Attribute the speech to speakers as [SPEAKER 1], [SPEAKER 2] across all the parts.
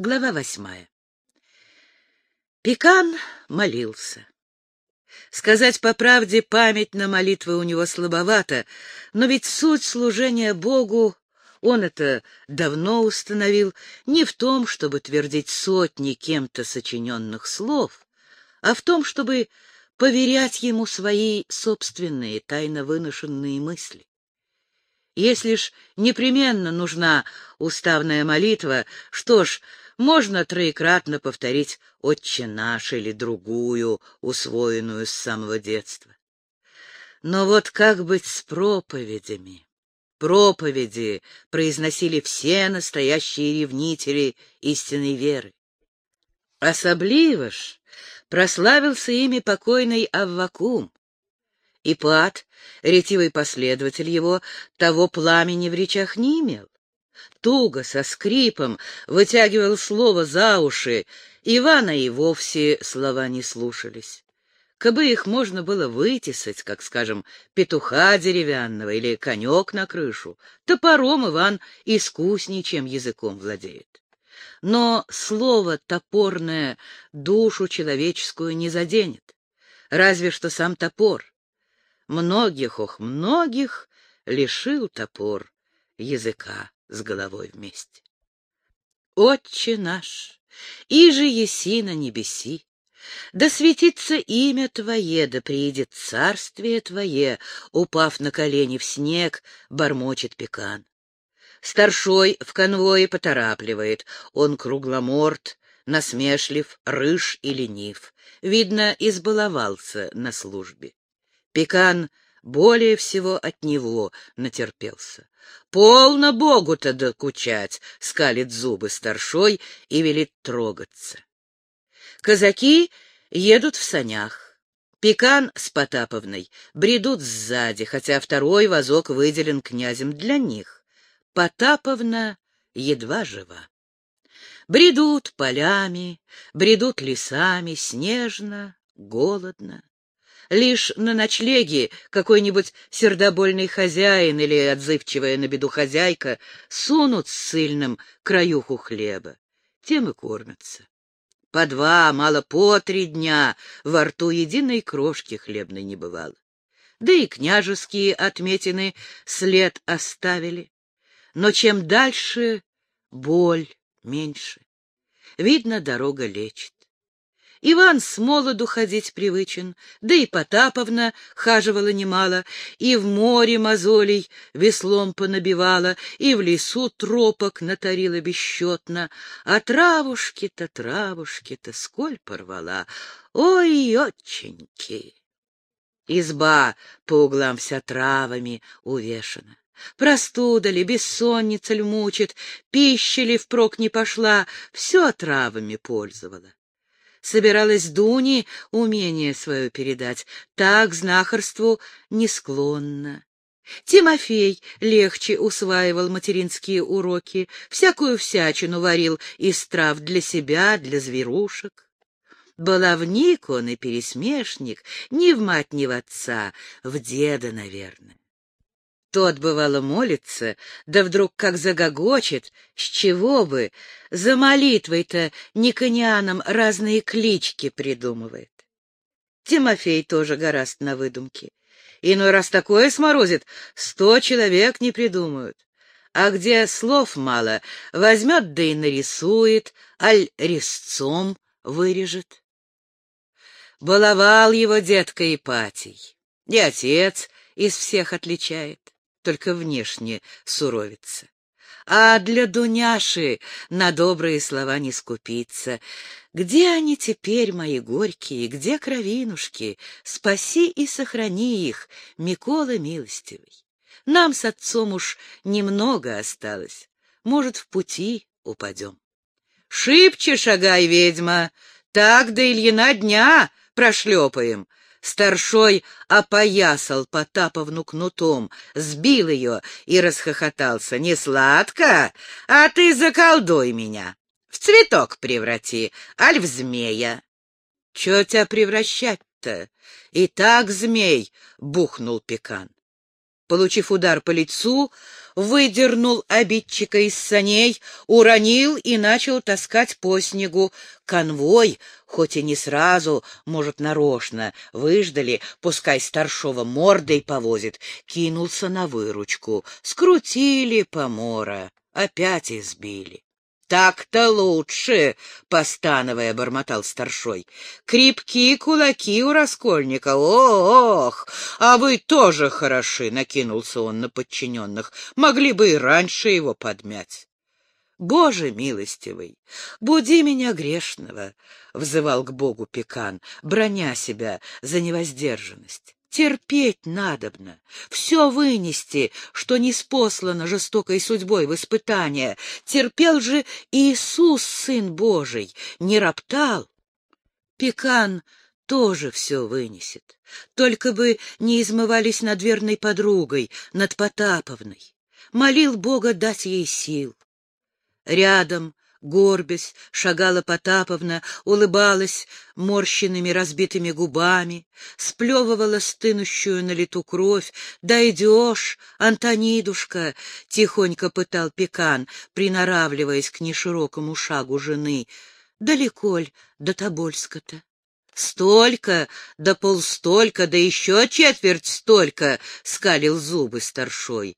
[SPEAKER 1] Глава восьмая. Пекан молился. Сказать по правде, память на молитвы у него слабовата, но ведь суть служения Богу он это давно установил не в том, чтобы твердить сотни кем-то сочиненных слов, а в том, чтобы поверять ему свои собственные тайно выношенные мысли. Если ж непременно нужна уставная молитва, что ж, можно троекратно повторить «Отче наш» или другую, усвоенную с самого детства. Но вот как быть с проповедями? Проповеди произносили все настоящие ревнители истинной веры. Особливо ж прославился ими покойный Аввакум. Ипат, ретивый последователь его, того пламени в речах не имел туго, со скрипом, вытягивал слово за уши. Ивана и вовсе слова не слушались. Кабы их можно было вытесать, как, скажем, петуха деревянного или конек на крышу, топором Иван искусней, чем языком владеет. Но слово топорное душу человеческую не заденет, разве что сам топор. Многих, ох, многих лишил топор языка с головой вместе. Отче наш, иже еси на небеси, да светится имя Твое, да приедет царствие Твое, упав на колени в снег, бормочет пекан. Старшой в конвое поторапливает, он кругломорд, насмешлив, рыж и ленив. Видно, избаловался на службе. Пекан более всего от него натерпелся. Полно Богу-то докучать, скалит зубы старшой и велит трогаться. Казаки едут в санях. Пекан с Потаповной бредут сзади, хотя второй вазок выделен князем для них. Потаповна едва жива. Бредут полями, бредут лесами, снежно, голодно. Лишь на ночлеге какой-нибудь сердобольный хозяин или отзывчивая на беду хозяйка сунут сыльным краюху хлеба. Тем и кормятся. По два, мало по три дня во рту единой крошки хлебной не бывало. Да и княжеские отметины след оставили. Но чем дальше, боль меньше. Видно, дорога лечит. Иван с молоду ходить привычен, да и Потаповна хаживала немало, и в море мозолей веслом понабивала, и в лесу тропок натарила бесчетно, а травушки-то, травушки-то сколь порвала, ой, отченьки! Изба по углам вся травами увешана. Простуда ли, бессонница ли мучит, пища ли впрок не пошла, все травами пользовала. Собиралась Дуне умение свое передать, так знахарству не склонна. Тимофей легче усваивал материнские уроки, всякую всячину варил из трав для себя, для зверушек. Баловник он и пересмешник, ни в мать, ни в отца, в деда, наверное. Тот, бывало, молится, да вдруг как загогочет, с чего бы, за молитвой-то никонианам разные клички придумывает. Тимофей тоже гораст на выдумки. Иной раз такое сморозит, сто человек не придумают. А где слов мало, возьмет да и нарисует, аль резцом вырежет. Баловал его детка Ипатий, и отец из всех отличает только внешне суровится. А для Дуняши на добрые слова не скупиться. Где они теперь, мои горькие, где кровинушки? Спаси и сохрани их, Микола милостивый. Нам с отцом уж немного осталось. Может, в пути упадем. Шибче шагай, ведьма, так до Ильина дня прошлепаем. Старшой опоясал Потаповну кнутом, сбил ее и расхохотался. «Не сладко, а ты заколдуй меня, в цветок преврати, аль в змея». «Че тебя превращать-то? И так змей!» — бухнул пекан. Получив удар по лицу, выдернул обидчика из саней, уронил и начал таскать по снегу. Конвой, хоть и не сразу, может, нарочно, выждали, пускай старшего мордой повозит, кинулся на выручку. Скрутили помора, опять избили. «Так-то лучше!» — постановая, бормотал старшой. «Крепкие кулаки у Раскольника! Ох! А вы тоже хороши!» — накинулся он на подчиненных. «Могли бы и раньше его подмять». «Боже милостивый, буди меня грешного!» — взывал к Богу Пекан, броня себя за невоздержанность. Терпеть надобно, все вынести, что не спослано жестокой судьбой в испытание. Терпел же Иисус, Сын Божий, не роптал. Пекан тоже все вынесет, только бы не измывались над верной подругой, над Потаповной. Молил Бога дать ей сил. Рядом горбясь, шагала Потаповна, улыбалась морщенными разбитыми губами, сплевывала стынущую на лету кровь. «Дойдешь, Антонидушка!» — тихонько пытал Пекан, приноравливаясь к неширокому шагу жены. «Далеко ль до Тобольска-то?» «Столько, да полстолько, да еще четверть столько!» — скалил зубы старшой.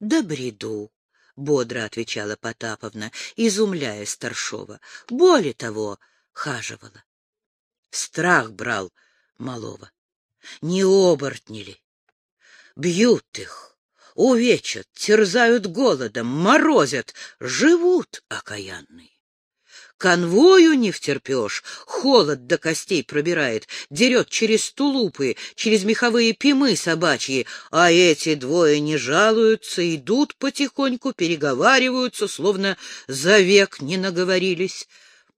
[SPEAKER 1] «Да бреду!» — бодро отвечала Потаповна, изумляя старшова. Более того, хаживала. Страх брал малого. Не оборотни ли? Бьют их, увечат, терзают голодом, морозят, живут окаянные. Конвою не втерпешь, холод до костей пробирает, дерет через тулупы, через меховые пимы собачьи, а эти двое не жалуются, идут потихоньку, переговариваются, словно за век не наговорились.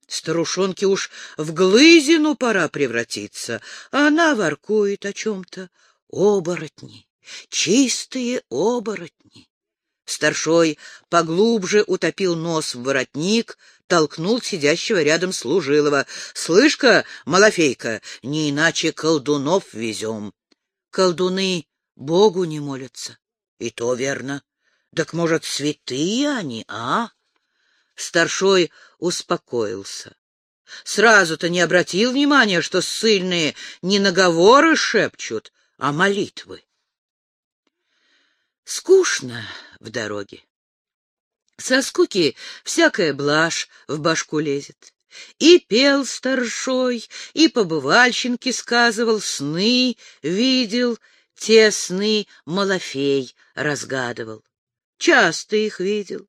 [SPEAKER 1] Старушонке уж в глызину пора превратиться, а она воркует о чем-то. Оборотни, чистые оборотни. Старшой поглубже утопил нос в воротник, толкнул сидящего рядом служилого. — Слышь-ка, Малафейка, не иначе колдунов везем. Колдуны Богу не молятся. И то верно. Так, может, святые они, а? Старшой успокоился. Сразу-то не обратил внимания, что ссыльные не наговоры шепчут, а молитвы. Скучно в дороге. Со скуки всякая блажь в башку лезет. И пел старшой, и побывальщинки сказывал, сны видел, те сны Малафей разгадывал. Часто их видел.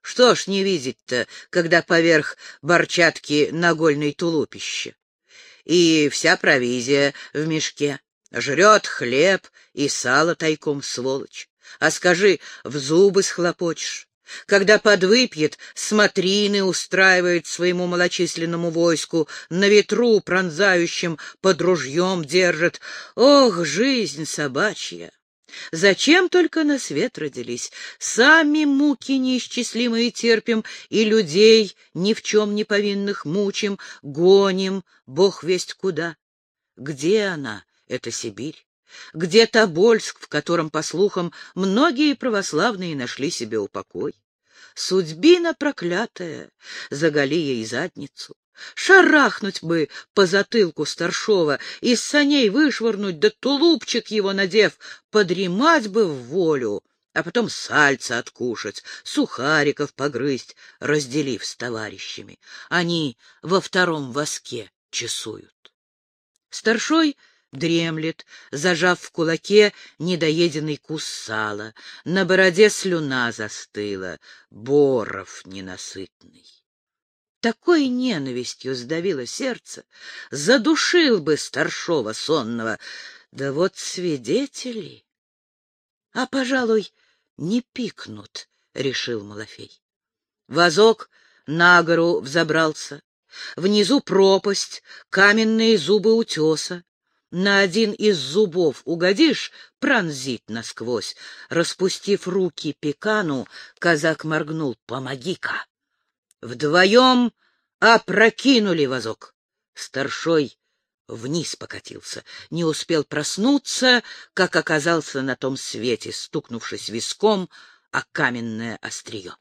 [SPEAKER 1] Что ж не видеть-то, когда поверх борчатки нагольной тулупище? И вся провизия в мешке. Жрет хлеб и сало тайком, сволочь. А скажи, в зубы схлопочешь. Когда подвыпьет, смотрины устраивает своему малочисленному войску, на ветру пронзающим под ружьем держит. Ох, жизнь собачья! Зачем только на свет родились? Сами муки неисчислимые терпим, и людей ни в чем не повинных мучим, гоним, бог весть куда. Где она, эта Сибирь? Где Тобольск, в котором, по слухам, многие православные нашли себе упокой? Судьбина проклятая, заголи ей задницу. Шарахнуть бы по затылку старшова, из саней вышвырнуть, да тулупчик его надев, подремать бы в волю, а потом сальца откушать, сухариков погрызть, разделив с товарищами. Они во втором воске часуют. Старшой дремлет, зажав в кулаке недоеденный кус сала. На бороде слюна застыла, боров ненасытный. Такой ненавистью сдавило сердце, задушил бы старшова сонного. Да вот свидетели... А, пожалуй, не пикнут, — решил Малафей. Вазок на гору взобрался. Внизу пропасть, каменные зубы утеса. На один из зубов угодишь — пронзит насквозь. Распустив руки пекану, казак моргнул. «Помоги-ка!» Вдвоем опрокинули вазок. Старшой вниз покатился, не успел проснуться, как оказался на том свете, стукнувшись виском о каменное острие.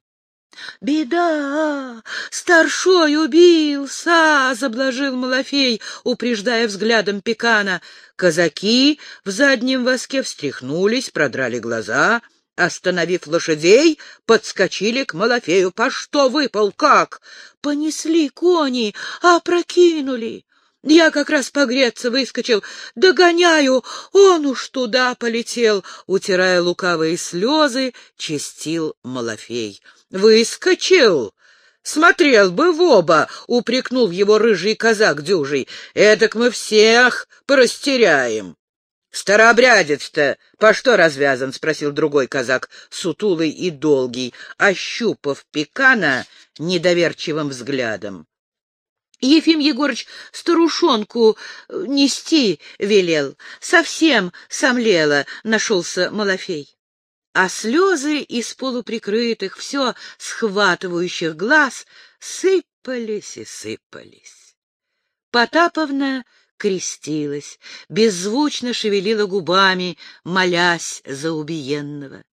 [SPEAKER 1] «Беда! Старшой убился!» — заблажил Малафей, упреждая взглядом пекана. Казаки в заднем воске встряхнулись, продрали глаза — Остановив лошадей, подскочили к Малафею. «По что выпал? Как?» «Понесли кони, опрокинули». Я как раз погреться выскочил. Догоняю, он уж туда полетел. Утирая лукавые слезы, чистил Малафей. Выскочил! Смотрел бы в оба, упрекнул его рыжий казак дюжий. Эдак мы всех порастеряем. «Старообрядец-то по что развязан?» — спросил другой казак, сутулый и долгий, ощупав пекана недоверчивым взглядом. Ефим Егорыч старушонку э, нести велел. Совсем сомлела, нашелся Малафей. А слезы из полуприкрытых, все схватывающих глаз сыпались и сыпались. Потаповна крестилась, беззвучно шевелила губами, молясь за убиенного.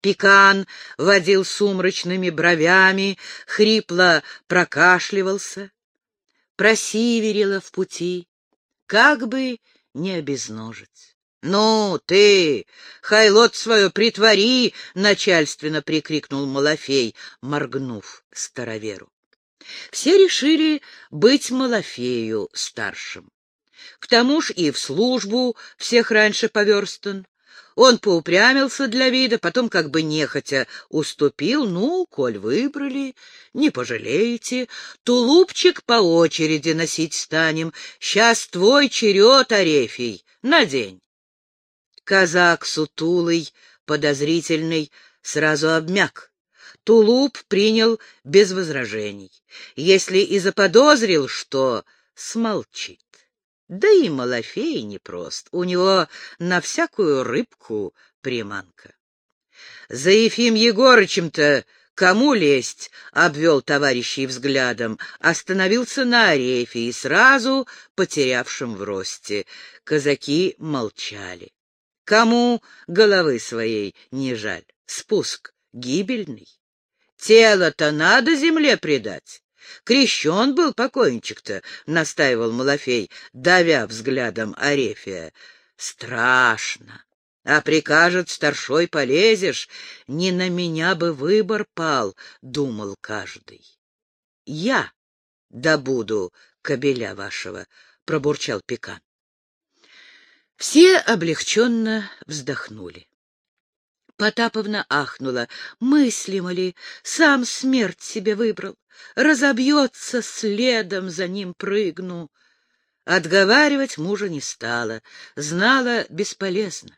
[SPEAKER 1] Пекан водил сумрачными бровями, хрипло прокашливался, просиверила в пути, как бы не обезножить. «Ну, ты, хайлот свое притвори!» — начальственно прикрикнул Малафей, моргнув староверу. Все решили быть Малафею старшим. К тому ж и в службу всех раньше поверстан. Он поупрямился для вида, потом как бы нехотя уступил. Ну, коль выбрали, не пожалеете. Тулупчик по очереди носить станем. Сейчас твой черед, Арефий, надень. Казак сутулый, подозрительный, сразу обмяк. Тулуп принял без возражений. Если и заподозрил, что смолчит. Да и Малафей непрост, у него на всякую рыбку приманка. За Ефим Егорычем-то кому лезть? — обвел товарищей взглядом, остановился на арефе и сразу потерявшим в росте. Казаки молчали. Кому головы своей не жаль? Спуск гибельный. Тело-то надо земле предать. Крещен был покойничек-то, — настаивал Малафей, давя взглядом Арефия. Страшно. А прикажет старшой полезешь, не на меня бы выбор пал, — думал каждый. Я добуду кобеля вашего, — пробурчал Пекан. Все облегченно вздохнули. Потаповна ахнула. Мыслимо ли, сам смерть себе выбрал. Разобьется, следом за ним прыгну. Отговаривать мужа не стала, знала бесполезно.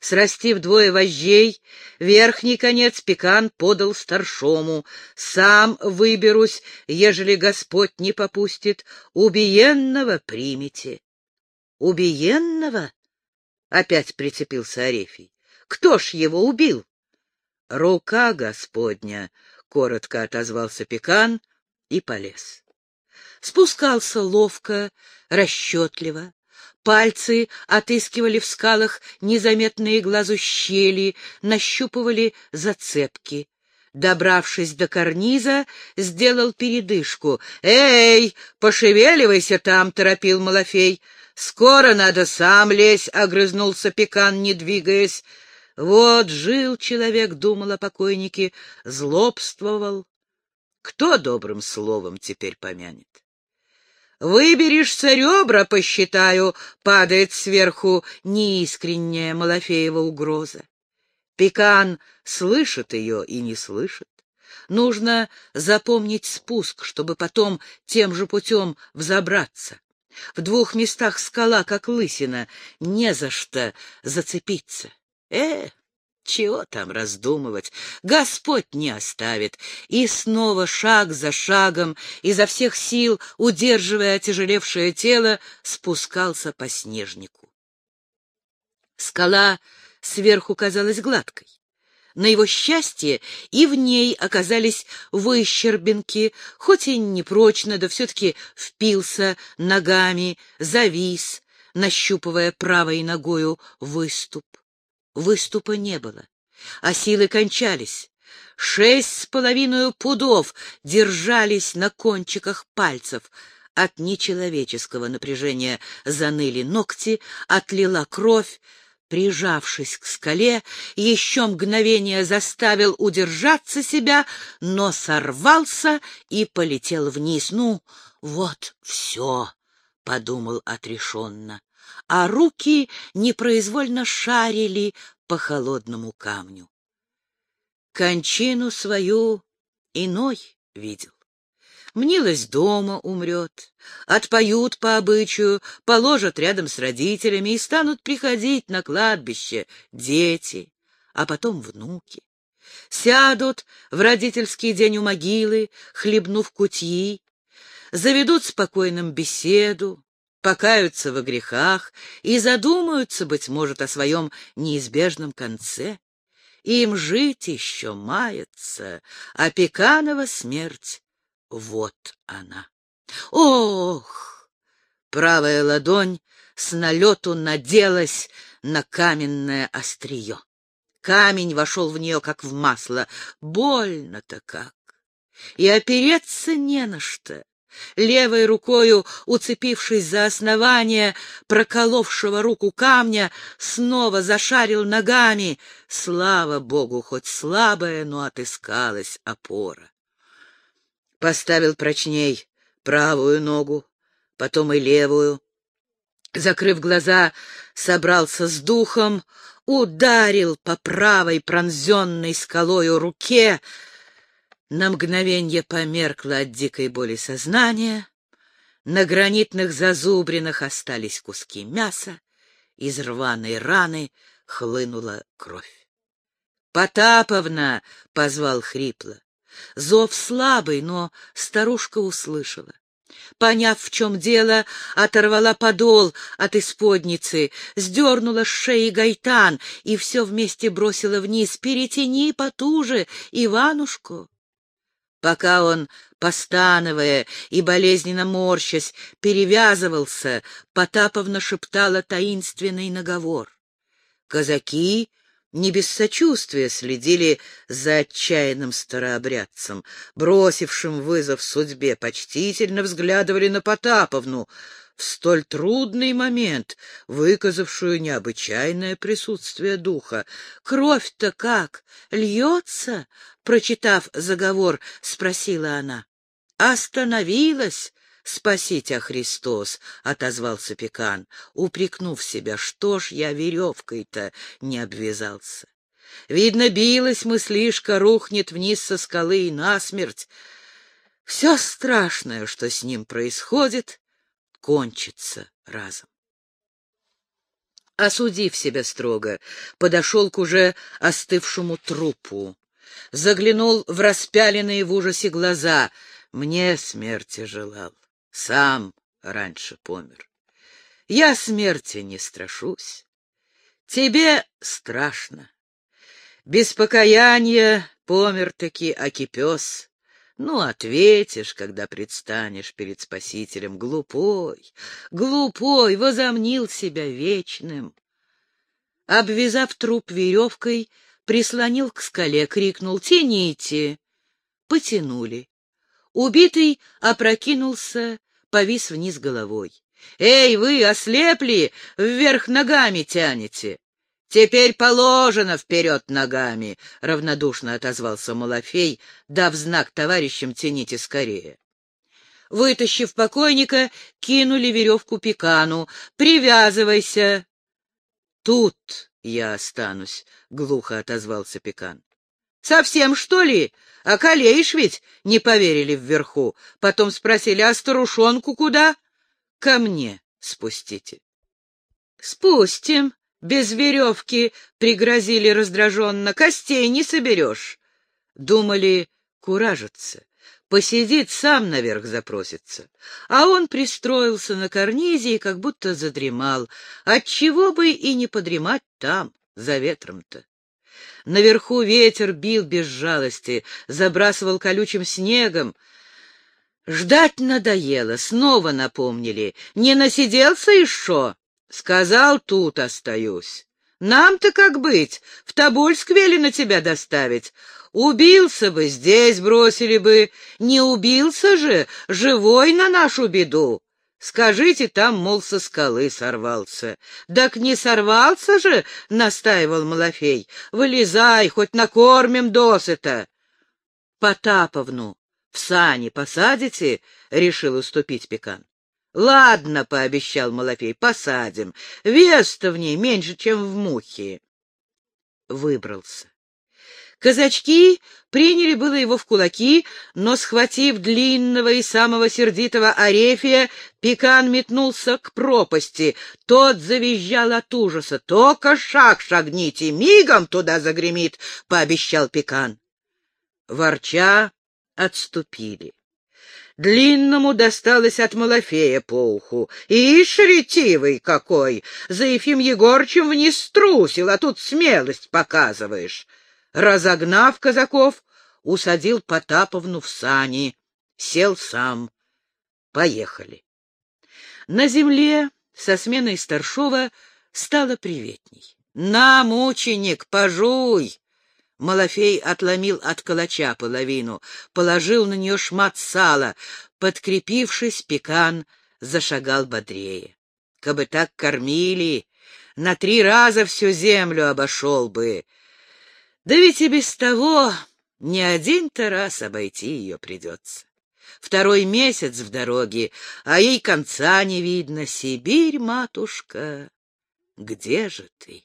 [SPEAKER 1] Срастив двое вожжей, верхний конец пекан подал старшому. Сам выберусь, ежели Господь не попустит, убиенного примите. Убиенного? Опять прицепился Арефий. Кто ж его убил? — Рука Господня, — коротко отозвался Пекан и полез. Спускался ловко, расчетливо. Пальцы отыскивали в скалах незаметные глазу щели, нащупывали зацепки. Добравшись до карниза, сделал передышку. «Эй, пошевеливайся там!» — торопил Малафей. «Скоро надо сам лезть!» — огрызнулся Пекан, не двигаясь. Вот жил человек, думал о покойнике, злобствовал. Кто добрым словом теперь помянет? Выберешься, ребра посчитаю, падает сверху неискренняя Малафеева угроза. Пекан слышит ее и не слышит. Нужно запомнить спуск, чтобы потом тем же путем взобраться. В двух местах скала, как лысина, не за что зацепиться. Э, чего там раздумывать? Господь не оставит. И снова шаг за шагом, изо всех сил, удерживая отяжелевшее тело, спускался по снежнику. Скала сверху казалась гладкой. На его счастье и в ней оказались выщербинки, хоть и непрочно, да все-таки впился ногами, завис, нащупывая правой ногою выступ. Выступа не было. а силы кончались. Шесть с половиной пудов держались на кончиках пальцев. От нечеловеческого напряжения заныли ногти, отлила кровь, прижавшись к скале, еще мгновение заставил удержаться себя, но сорвался и полетел вниз. Ну, вот все, — подумал отрешенно, а руки непроизвольно шарили по холодному камню. Кончину свою иной видел. Мнилась дома умрет, отпоют по обычаю, положат рядом с родителями и станут приходить на кладбище дети, а потом внуки. Сядут в родительский день у могилы, хлебнув кутьи, заведут спокойным беседу, покаются во грехах и задумаются, быть может, о своем неизбежном конце. Им жить еще мается, а Пеканова смерть вот она. Ох! Правая ладонь с налету наделась на каменное острие. Камень вошел в нее, как в масло. Больно-то как! И опереться не на что. Левой рукою, уцепившись за основание проколовшего руку камня, снова зашарил ногами. Слава богу, хоть слабая, но отыскалась опора поставил прочней правую ногу, потом и левую. Закрыв глаза, собрался с духом, ударил по правой пронзенной скалою руке. На мгновенье померкло от дикой боли сознание. На гранитных зазубринах остались куски мяса, из рваной раны хлынула кровь. «Потаповна!» — позвал хрипло. Зов слабый, но старушка услышала. Поняв, в чем дело, оторвала подол от исподницы, сдернула с шеи гайтан и все вместе бросила вниз. «Перетяни потуже, Иванушку!» Пока он, постановая и болезненно морщась, перевязывался, Потаповна шептала таинственный наговор. Казаки не без сочувствия следили за отчаянным старообрядцем, бросившим вызов судьбе, почтительно взглядывали на Потаповну, в столь трудный момент выказавшую необычайное присутствие духа. «Кровь-то как? Льется?» — прочитав заговор, спросила она. «Остановилась!» «Спаси тебя, Христос!» — отозвался Пекан, упрекнув себя, что ж я веревкой-то не обвязался. Видно, билась мыслишка, рухнет вниз со скалы и насмерть. Все страшное, что с ним происходит, кончится разом. Осудив себя строго, подошел к уже остывшему трупу, заглянул в распяленные в ужасе глаза. Мне смерти желал. Сам раньше помер. Я смерти не страшусь. Тебе страшно. Без покаяния помер-таки Акипес. Ну, ответишь, когда предстанешь перед Спасителем. Глупой, глупой, возомнил себя вечным. Обвязав труп веревкой, прислонил к скале, крикнул «Тяните!» Потянули. Убитый опрокинулся, повис вниз головой. «Эй, вы, ослепли, вверх ногами тянете!» «Теперь положено вперед ногами!» — равнодушно отозвался Малафей, дав знак товарищам «тяните скорее». Вытащив покойника, кинули веревку пекану. «Привязывайся!» «Тут я останусь», — глухо отозвался пекан. «Совсем, что ли? Околеешь ведь?» — не поверили вверху. Потом спросили, а старушонку куда? «Ко мне спустите». «Спустим», — без веревки пригрозили раздраженно. «Костей не соберешь». Думали, куражится. Посидит, сам наверх запросится. А он пристроился на карнизе и как будто задремал. Отчего бы и не подремать там, за ветром-то. Наверху ветер бил без жалости, забрасывал колючим снегом. Ждать надоело, снова напомнили. Не насиделся еще? Сказал, тут остаюсь. Нам-то как быть? В Тобольск велено тебя доставить. Убился бы, здесь бросили бы. Не убился же, живой на нашу беду. Скажите, там, мол, со скалы сорвался. Так не сорвался же, — настаивал Малафей. Вылезай, хоть накормим досыта. Потаповну в сани посадите, — решил уступить Пекан. Ладно, — пообещал Малафей, — посадим. Вес-то в ней меньше, чем в мухе. Выбрался. Казачки приняли было его в кулаки, но, схватив длинного и самого сердитого Арефия, Пекан метнулся к пропасти. Тот завизжал от ужаса. «Только шаг шагните, мигом туда загремит!» — пообещал Пекан. Ворча отступили. Длинному досталось от Малафея по уху. Ишь, ретивый какой! За Ефим Егорчем вниз струсил, а тут смелость показываешь разогнав казаков, усадил Потаповну в сани, сел сам. Поехали. На земле со сменой старшова стало приветней. «На, мученик, пожуй!» Малафей отломил от калача половину, положил на нее шмат сала. Подкрепившись, пекан зашагал бодрее. Кабы так кормили, на три раза всю землю обошел бы. Да ведь и без того не один-то раз обойти ее придется. Второй месяц в дороге, а ей конца не видно. Сибирь, матушка, где же ты?